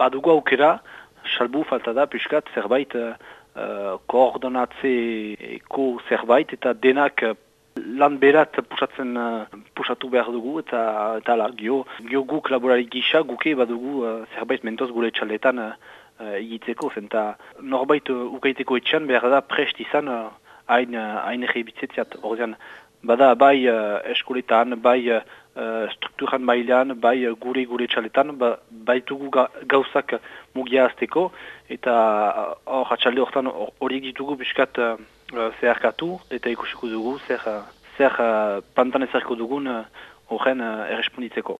badugu aukera, salbu falta da, piskat, zerbait uh, koordonatzeko zerbait, eta denak lan berat pusatzen pusatu behar dugu, eta, eta la, gio, gio guk laborari gisa, guke badugu uh, zerbait mentoz gure txaletan uh, egitzeko, zenta norbait uh, ukaiteko etxan behar da prest izan hain uh, egibitzetziat, horrean, bada bai uh, eskoletan, bai uh, strukturan bailan, bai gure gure txaletan, ba, baitugu ga, gauzak mugia azteko, eta hor uh, atxalde horretan horiek ditugu biskat uh, zeharkatu, eta ikusiko dugu zer, zer uh, pantan ezarko dugun horren uh, erresponditzeko.